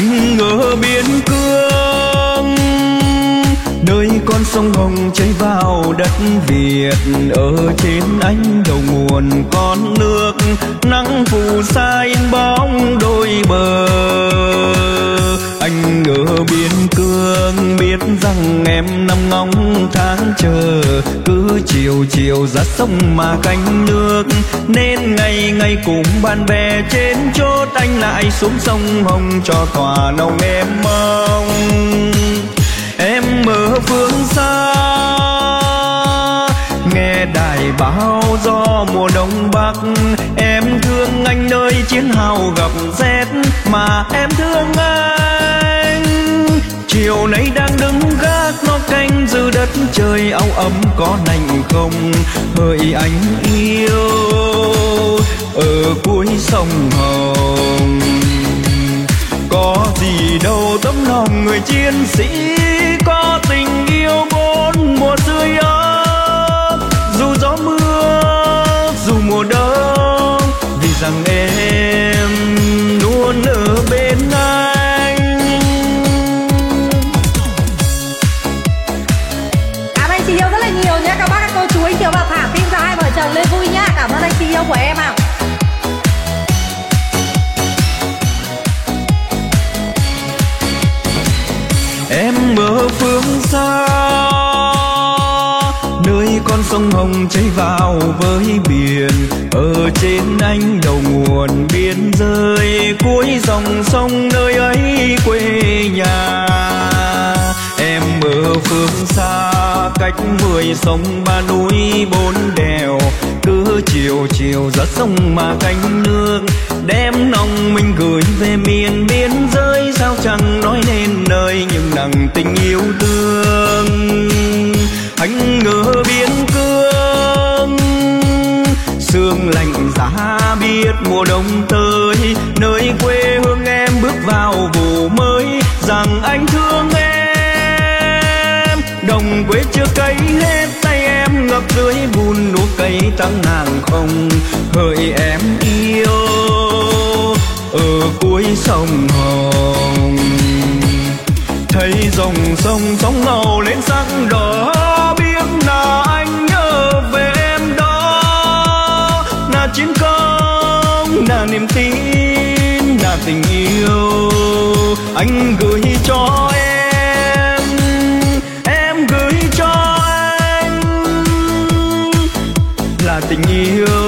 anh ở biên cương con sông hồng chảy vào đất việt. Ở trên anh đầu nguồn con nước, nắng phù sa in bóng đôi bờ. Anh ở biên cương biết rằng em nằm ngóng tháng chờ. Cứ chiều chiều ra sông mà canh nước, nên ngày ngày cùng bạn bè trên chốt anh lại xuống sông hồng cho tòa nồng em mong em ở phương xa, nghe đài báo do mùa đông bắc. Em thương anh nơi chiến hào gặp rét, mà em thương anh. Chiều nay đang đứng gác nó canh giữ đất trời áo ấm có nành không? Hỡi anh yêu, ở cuối sông hồng, có gì đâu tấm lòng người chiến sĩ có tình yêu bốn mùa tươi ấm. Dù gió mưa xa. Nơi con sông hồng chảy vào với biển, ở trên anh đầu nguồn biên giới cuối dòng sông nơi ấy quê nhà. Em ở phương xa, cách mười sông ba núi bốn đèo. Cứ chiều chiều ra sông mà canh nước đem nồng mình gửi về miền biên giới, sao chẳng nói nên nơi nhưng nặng tình yêu thương. Anh ngỡ biên cương, sương lạnh giá biết mùa đông tới. Nơi quê hương em bước vào vụ mới, rằng anh thương em. Đồng quê chưa cấy hết tay em, ngập dưới bùn lúa cây tăng nàng không. Hỡi em yêu ở cuối sông hồng, thấy dòng sông sóng màu lên sắc đỏ, biết là anh nhớ về em đó. Là chiến công, là niềm tin, là tình yêu anh gửi cho em. Em gửi cho anh là tình yêu.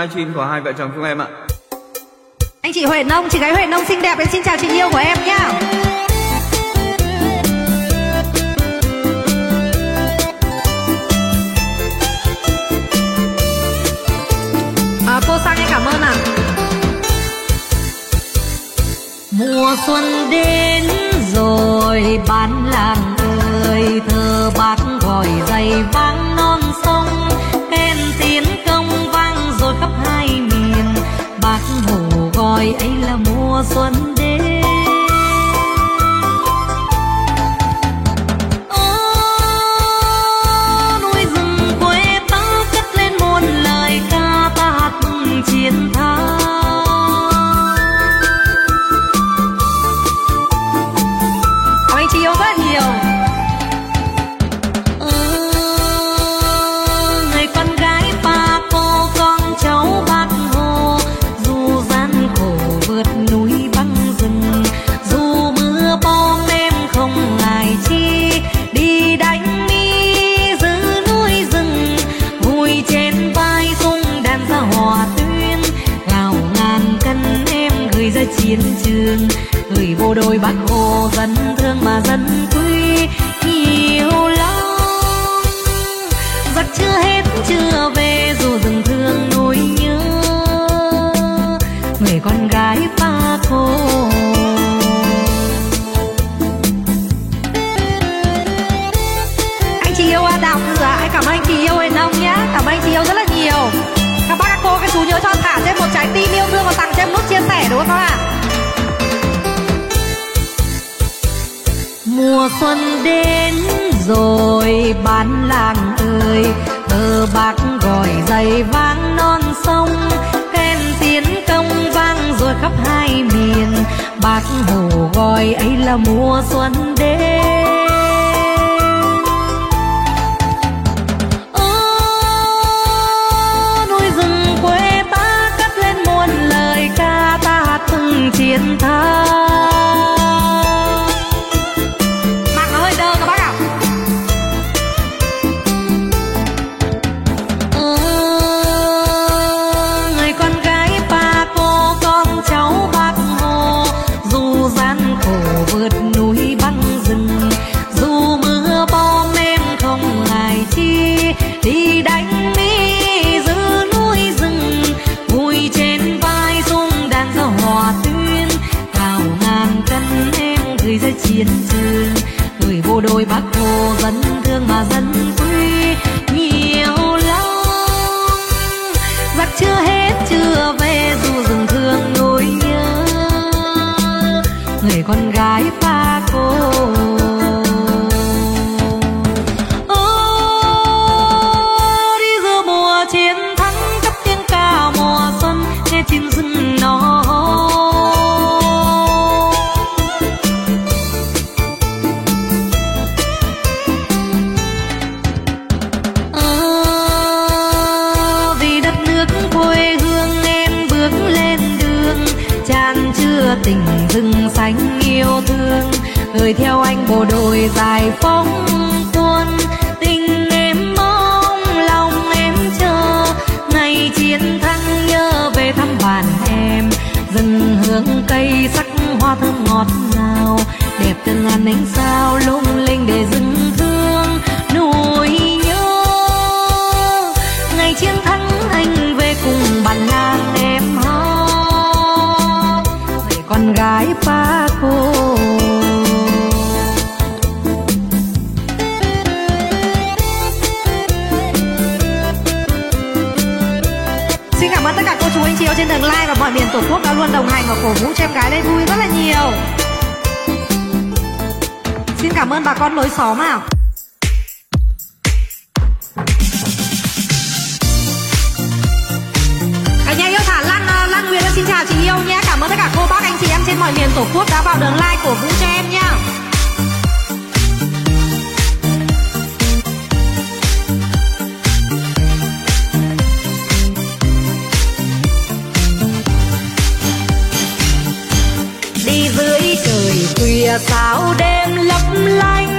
Livestream của hai vợ chồng chúng em ạ. Anh chị Huệ Nông chị gái Huệ Nông xinh đẹp em xin chào chị yêu của em nhá. À, cô sang em cảm ơn ạ. À. mùa xuân đến rồi bán làng ơi thơ bác gọi giày vang gọi ấy là mùa xuân đến bác hồ dân thương mà dân thương đời ơi thơ bác gọi giày vang non sông. Khen tiến công vang rồi khắp hai miền. Bác hồ gọi ấy là mùa xuân đến. Thương mà ngọt ngào đẹp từng ngàn ánh sao lung linh để dừng thương tổ quốc đã luôn đồng hành và cổ vũ cho em gái lên vui rất là nhiều. Xin cảm ơn bà con lối xóm ạ. Cả nhà yêu thả Lan ờ, Lan Nguyệt xin chào chị yêu nhé. Cảm ơn tất cả cô bác, anh chị em trên mọi miền tổ quốc đã vào đường like cổ vũ cho em nhé trời sao đêm lấp lánh.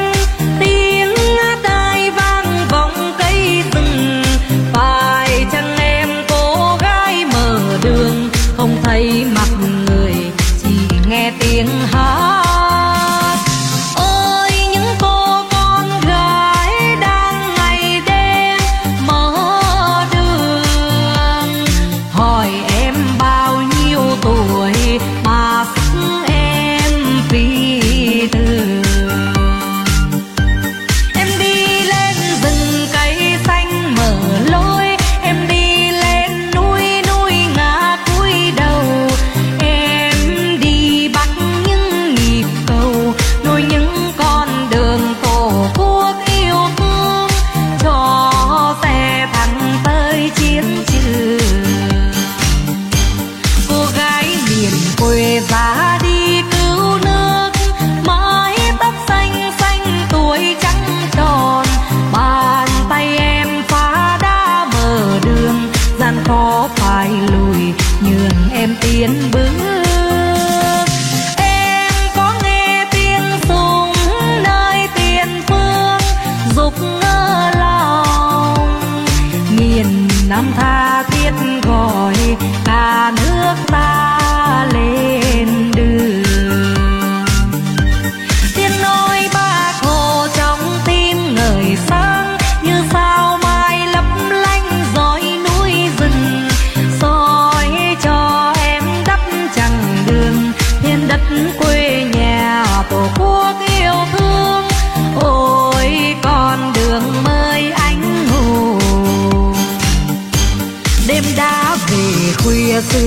Là nước ta.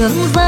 Yıldızlar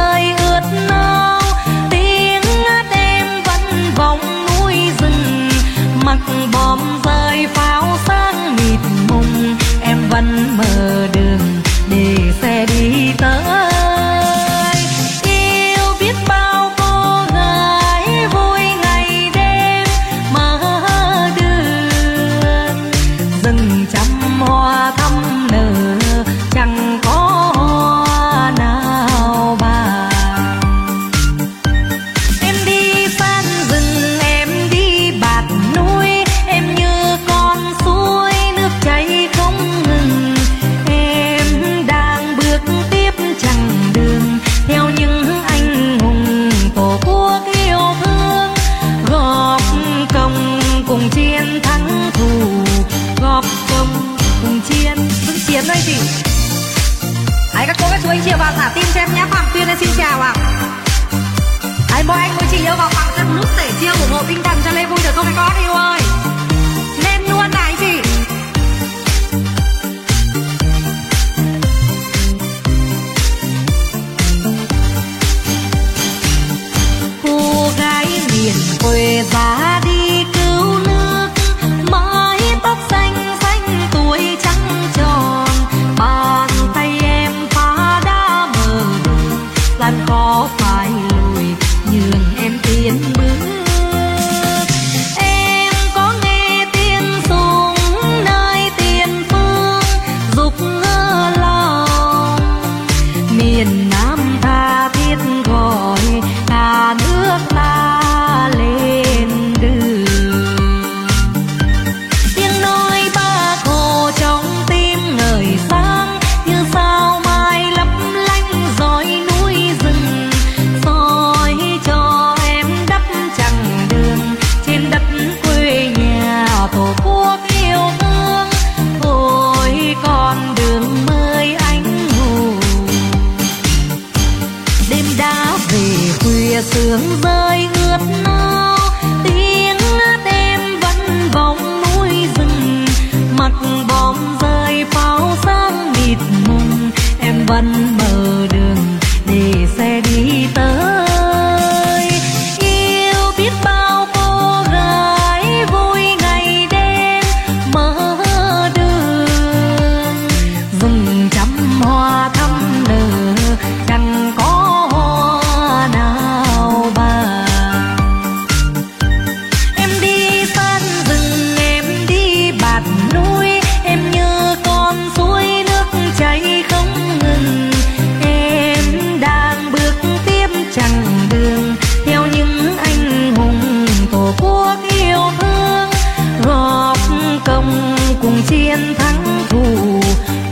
cùng chiến thắng thù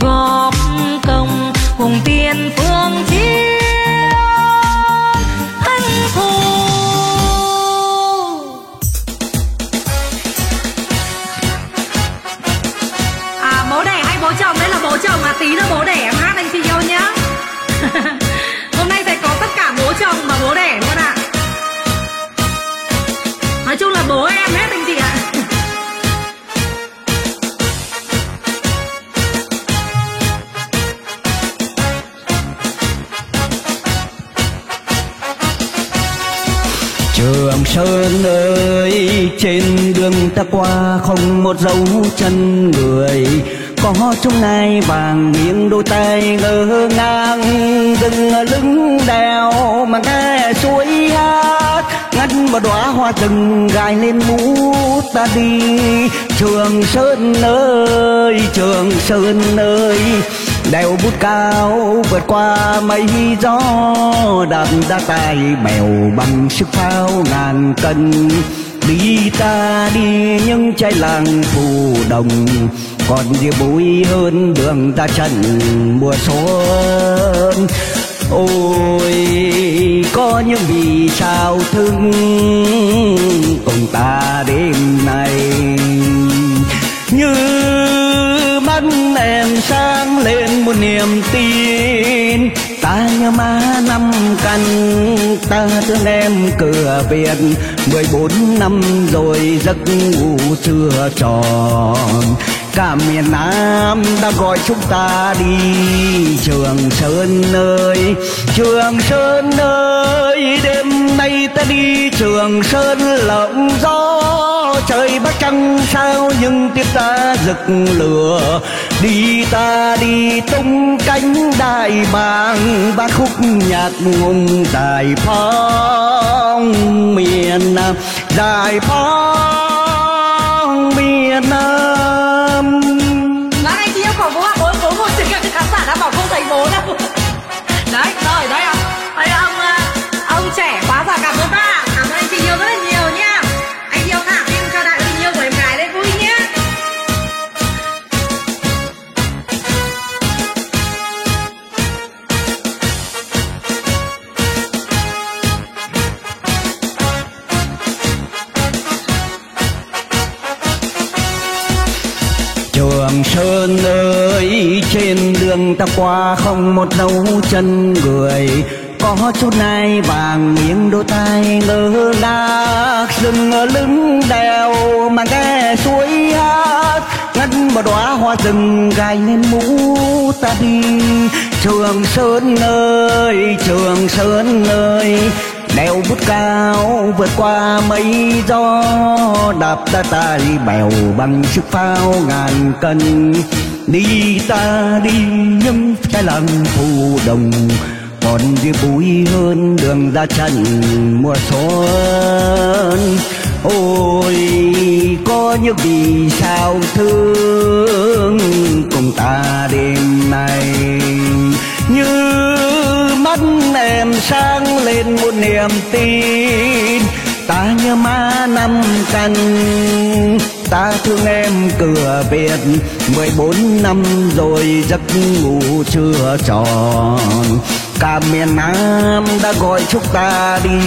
góp công cùng tiên phương chiến chân người. Có trong ngai vàng miếng đôi tay ngơ ngang dừng lưng đèo mà nghe suối hát. Ngắt một đóa hoa rừng gài lên mũ ta đi. Trường sơn ơi, trường sơn ơi, đèo bút cao vượt qua mây gió. Đạp ra tay bèo bằng sức pháo ngàn cân đi ta đi những trái làng phù đồng, còn gì bụi hơn đường ta trần mùa xuân. Ôi, có những vì sao thương cùng ta đêm nay. Như mắt em sáng lên một niềm tin ta nhớ má năm căn ta thương em cửa việt mười bốn năm rồi giấc ngủ xưa tròn cả miền Nam đã gọi chúng ta đi. Trường Sơn ơi, Trường Sơn ơi, đêm nay ta đi. Trường Sơn lộng gió, trời bắt trăng sao nhưng tiếp ta rực lửa. Đi ta đi tung cánh đại bàng ba khúc nhạc ngùng giải phóng miền Nam. Giải phóng miền Nam. Qua không một dấu chân người. Có chút nai vàng miếng đôi tay ngơ ngác. Dừng ở lưng đèo mà nghe suối hát. Ngắt một đóa hoa rừng gai lên mũ ta đi. Trường Sơn ơi, Trường Sơn ơi. Đèo bút cao vượt qua mây gió. Đạp ta tay bèo bằng sức phao ngàn cân đi ta đi nhâm cái làng phù đồng. Còn gì bụi hơn đường ra chân mùa xuân. Ôi, có những vì sao thương cùng ta đêm nay. Như mắt em sáng lên một niềm tin, ta như má năm canh ta thương em cửa việt mười bốn năm rồi giấc ngủ chưa tròn. Cả miền Nam đã gọi chúc ta đi.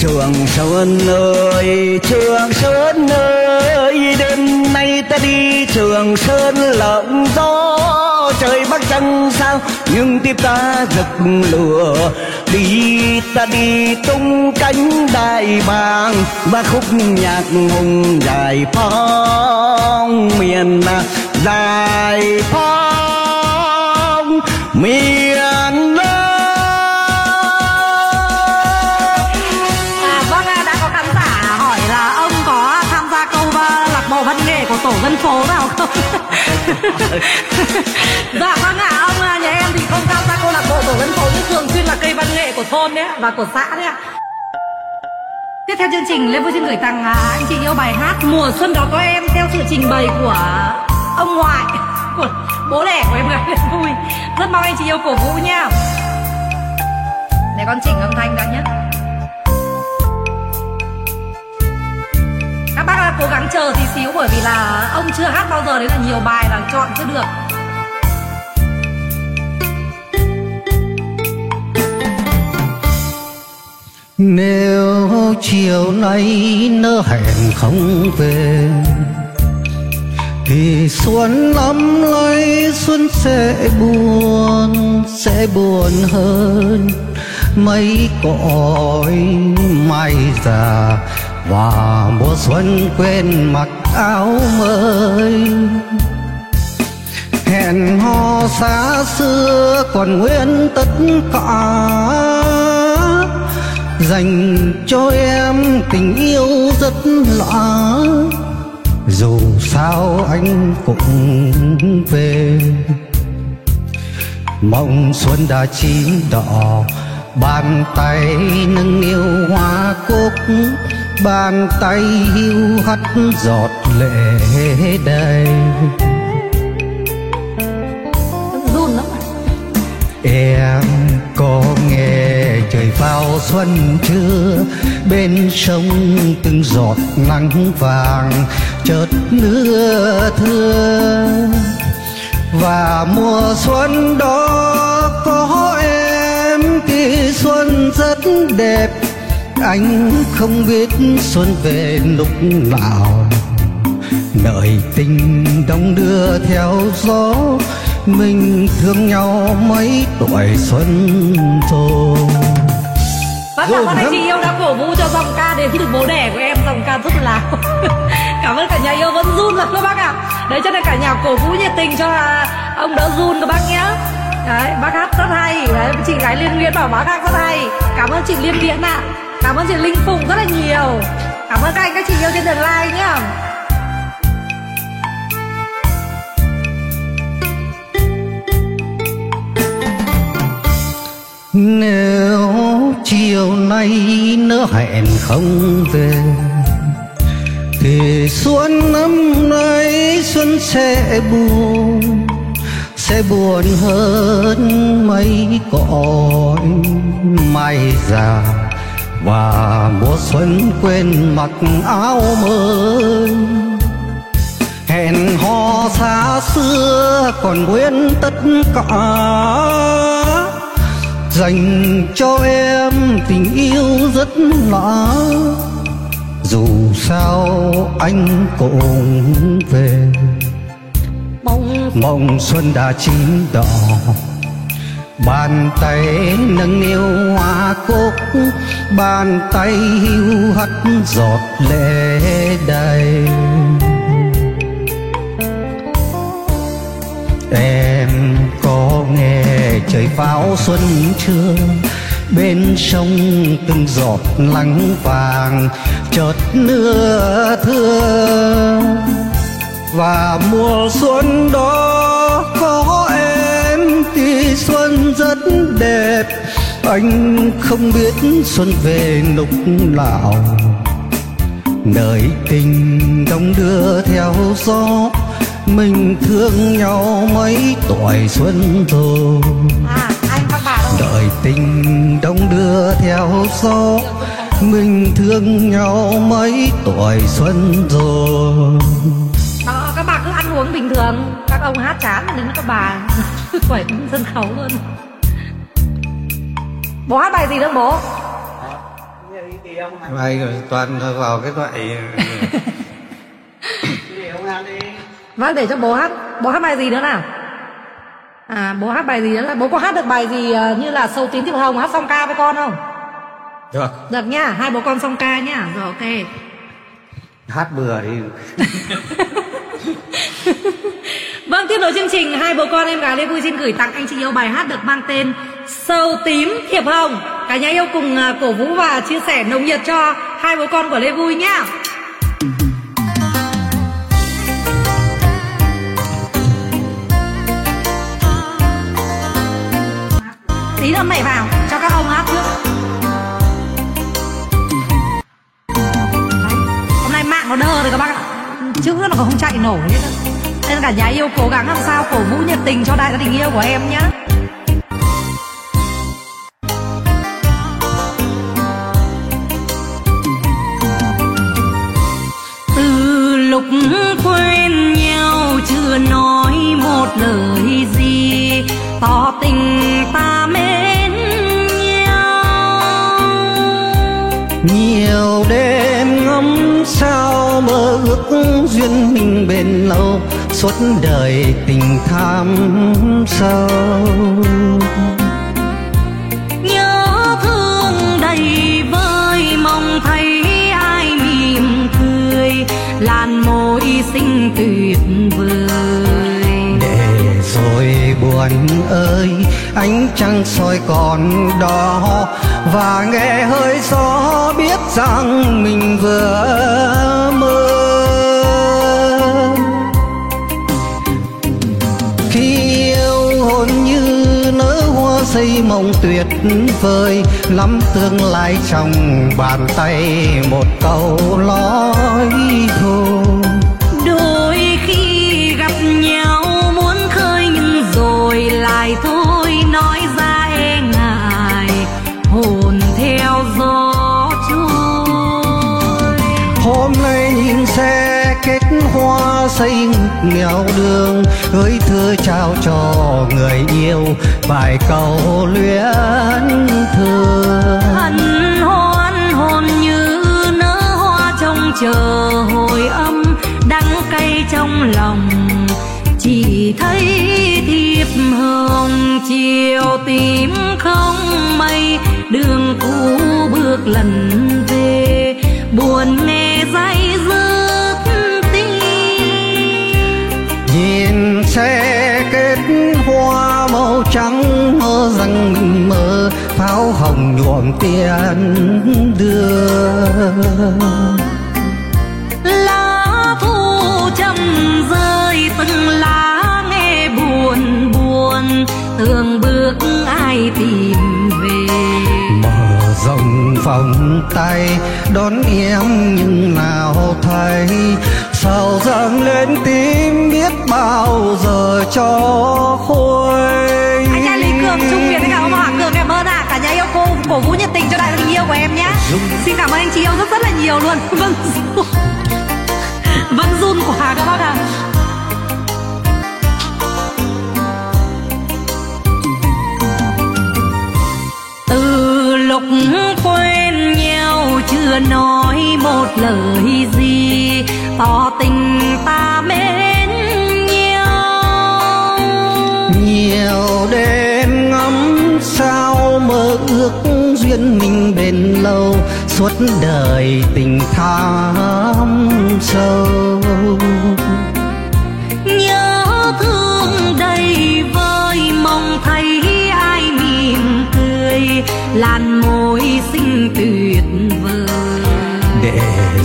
Trường Sơn ơi, Trường Sơn ơi, đêm nay ta đi. Trường Sơn lộng gió, trời bắc trăng sao, nhưng tiếp ta rực lửa đi ta đi tung cánh đại bàng và khúc nhạc hùng giải phóng miền giải phóng miền Nam À vâng ạ, đã có khán giả hỏi là ông có tham gia câu uh, lạc bộ văn nghệ của tổ dân phố nào không? dạ vâng ạ, ông uh, nhà em thì không tham gia dân phố nhưng thường xuyên là cây văn nghệ của thôn đấy và của xã đấy ạ. Tiếp theo chương trình, Lê Vui xin gửi tặng à, anh chị yêu bài hát Mùa xuân đó có em theo sự trình bày của ông ngoại, của bố đẻ của em gái Lê Vui. Rất mong anh chị yêu cổ vũ nha. Để con chỉnh âm thanh đã nhé. các bác cố gắng chờ tí xíu bởi vì là ông chưa hát bao giờ, đấy là nhiều bài là chọn chưa được Nếu chiều nay nỡ hẹn không về, Thì xuân lắm lấy xuân sẽ buồn Sẽ buồn hơn. Mấy cõi mai già Và mùa xuân quên mặc áo mới. Hẹn hò xa xưa còn nguyên tất cả dành cho em tình yêu rất lạ. Dù sao anh cũng về. Mộng xuân đã chín đỏ, bàn tay nâng niu hoa cúc, bàn tay hiu hắt giọt lệ đầy. Em có nghe trời vào xuân chưa? Bên sông từng giọt nắng vàng chợt mưa thưa. Và mùa xuân đó có em thì xuân rất đẹp. Anh không biết xuân về lúc nào. Đợi tình đông đưa theo gió mình thương nhau mấy tuổi xuân rồi Vâng, cảm ơn anh chị yêu đã cổ vũ cho dòng ca đến từ bố đẻ của em dòng ca rất là cảm ơn cả nhà yêu vẫn run lắm các bác ạ. Đấy cho nên cả nhà cổ vũ nhiệt tình cho là ông đỡ run các bác nhé. Đấy bác hát rất hay. Đấy chị gái liên viên bảo bác hát rất hay. Cảm ơn chị liên viễn ạ. Cảm ơn chị linh phụng rất là nhiều. Cảm ơn các anh các chị yêu trên đường like nhá. Nếu chiều nay nỡ hẹn không về, Thì xuân năm nay xuân sẽ buồn Sẽ buồn hơn mấy cõi mai già. Và mùa xuân quên mặc áo mới, Hẹn hò xa xưa còn quên tất cả dành cho em tình yêu rất lạ. Dù sao anh cũng về. Mong mộng xuân đã chín đỏ. Bàn tay nâng niu hoa cúc bàn tay hiu hắt giọt lệ đầy. Em có nghe trời pháo xuân trưa, bên sông từng giọt lắng vàng, chợt nưa thưa và mùa xuân đó có em thì xuân rất đẹp, anh không biết xuân về lúc nào. Đời tình đông đưa theo gió mình thương nhau mấy tuổi xuân rồi. À anh các bạn ơi đợi tình đông đưa theo gió. Mình thương nhau mấy tuổi xuân rồi. Đó, các bà cứ ăn uống bình thường. Các ông hát chán đến các bà. Phải đứng sân khấu luôn. Bố hát bài gì nữa bố? Vậy rồi toàn vào cái loại vâng để cho bố hát. Bố hát bài gì nữa nào? À bố hát bài gì nữa bố có hát được bài gì ờ, như là sâu tím thiệp hồng hát song ca với con không? Được. Được nhá hai bố con song ca nhá rồi ok. Hát bừa đi. Vâng, tiếp nối chương trình Hai bố con em gái Lê Vui xin gửi tặng anh chị yêu bài hát được mang tên Sâu tím thiệp hồng. Cả nhà yêu cùng à, cổ vũ và chia sẻ nồng nhiệt cho hai bố con của Lê Vui nhá Tí nữa mẹ vào, cho các ông hát trước. Hôm nay mạng nó đơ rồi các bác ạ. Chữ nó còn không chạy nổi hết. Nên cả nhà yêu cố gắng làm sao cổ vũ nhiệt tình cho đại gia đình yêu của em nhé lâu suốt đời tình tham sâu. Nhớ thương đầy vơi mong thấy ai mỉm cười làn môi xinh tuyệt vời. Để rồi buồn ơi ánh trăng soi còn đó và nghe hơi gió biết rằng mình vừa mơ xây mộng tuyệt vời lắm tương lai trong bàn tay một câu nói thôi. Đôi khi gặp nhau muốn khơi nhưng rồi lại thôi nói ra e ngại hồn theo gió trôi. Hôm nay nhìn xe kết hoa xây ngực nghèo đường trao cho người yêu vài câu luyến thương. Hân hoan hồn như nở hoa trong chờ hồi âm đắng cay trong lòng. Chỉ thấy thiệp hồng chiều tím không mây đường cũ bước lần về buồn nghe dây dứt tim. Nhìn xe kết hoa màu trắng mơ rằng mình mơ pháo hồng nhuộm tiền đưa lá thu trầm rơi từng lá nghe buồn buồn tường bước ai tìm về. Mở rộng vòng tay đón em nhưng nào thấy. Sao dâng lên tim biết bao giờ cho khuây Vâng, anh trung việt với cả ông hoàng cường em ơn ạ. Cả nhà yêu cô, cổ vũ nhiệt tình cho đại tình yêu của em nhé. Xin cảm ơn anh chị yêu rất rất là nhiều luôn. Vâng. Vâng run quả các bác ạ. Từ lúc quen nhau chưa nói một lời gì, tỏ tình ta mến nhau. Nhiều đêm duyên mình bền lâu, suốt đời tình thắm sâu. Nhớ thương đầy vơi, mong thấy ai mỉm cười, làn môi xinh tuyệt vời. Để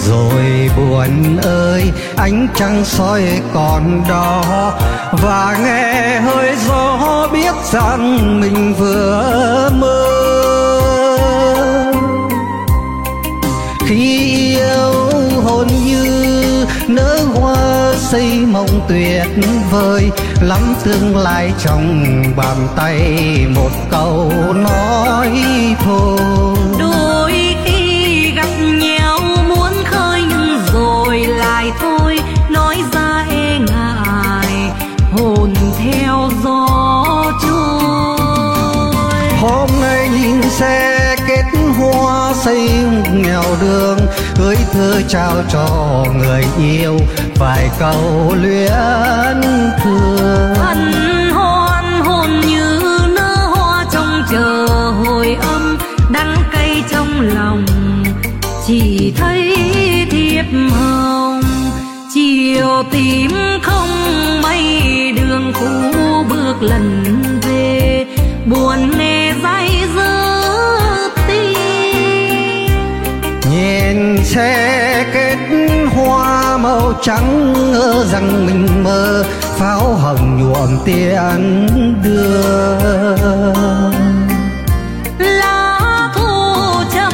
rồi buồn ơi, ánh trăng soi còn đó. Và nghe hơi gió biết rằng mình vừa mơ. Xây mộng tuyệt vời lắm tương lai trong bàn tay một câu nói thôi. Đôi khi gặp nhau muốn khơi nhưng rồi lại thôi nói ra e ngại hồn theo gió trôi. Hôm nay nhìn xe kết hoa xây nghèo đường thư trao cho người yêu vài câu luyến thương. Hân hoan hồn như nở hoa trong chờ hồi âm, đắng cay trong lòng. Chỉ thấy thiệp hồng, chiều tím không mây đường cũ bước lần về. Buồn nề dây dưa nhìn xe kết hoa màu trắng ngỡ rằng mình mơ pháo hồng nhuộm tiền đưa lá thu trầm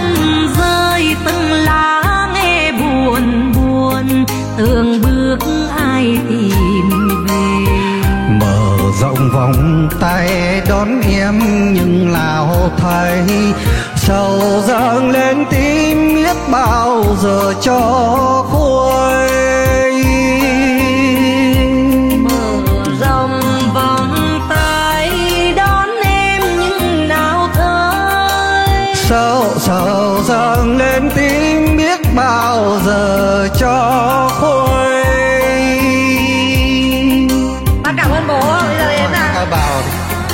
rơi từng lá nghe buồn buồn tường bước ai tìm về. Mở rộng vòng tay đón em nhưng nào thấy sầu dâng lên giờ cho khuây. Mở rộng vòng tay đón em nhưng nào thấy sầu sầu dâng lên tim biết bao giờ cho khuây? Bác cảm ơn bố bây giờ đến là Thôi bảo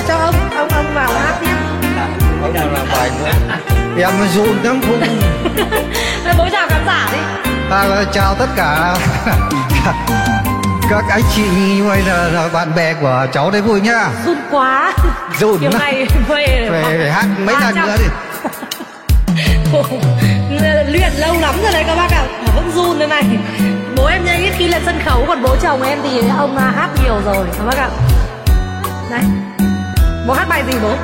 cho ông ông ông vào hát tiếp ông nào làm bài nữa. Em run lắm không à, chào tất cả. Các anh chị hay là, là bạn bè của cháu đấy vui nhá. Run quá. Run kiểu này về về hát mấy lần nữa đi. luyện lâu lắm rồi đấy các bác ạ. À. mà vẫn run thế này. Bố em nhanh ít khi lên sân khấu còn bố chồng em thì ông à, hát nhiều rồi các bác ạ. À. này. Bố hát bài gì bố?